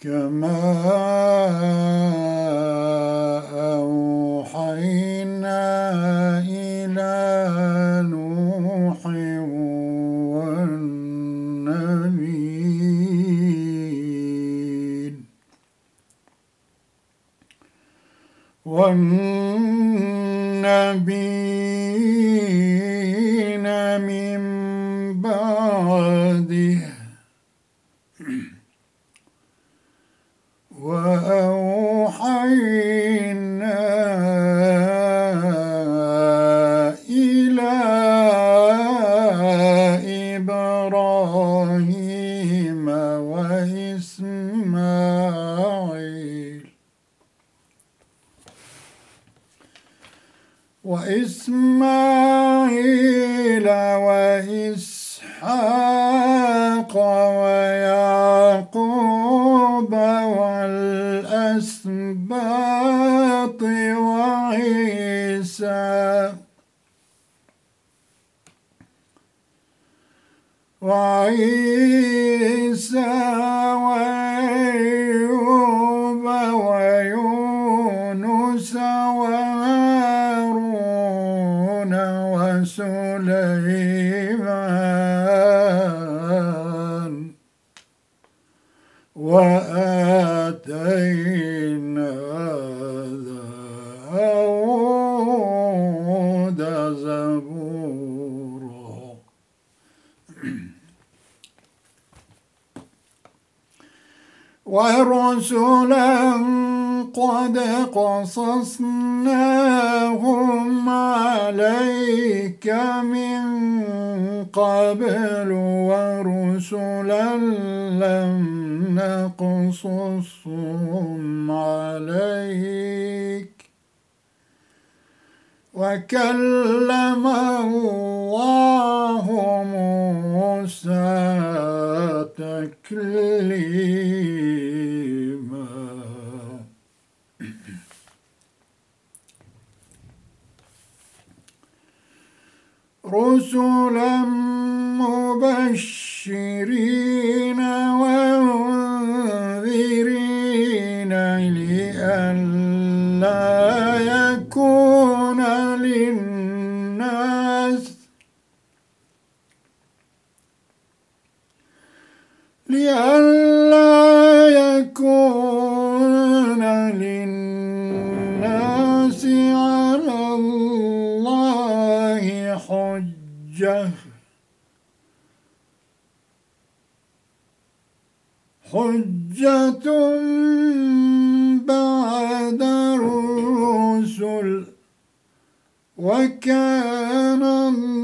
كما أوحينا إلى نوح والنبيين. والنبيين من بعده وأوحينا إلى إبراهيم وإسماعيل. وإسماعيل وإسحاق ويعقوب وعيسى وأيوب ويونس وهارون وسليمان. وآتينا زبورا ورسلا قد قصصناهم عليك من قبل ورسلا لم نقصصهم عليك وكلم الله موسى تكليما. رسلا مبشرين ومنذرين لئلا يكون للناس لئلا يكون للناس على الله حجة. حجة بعد الرسل. وكان الله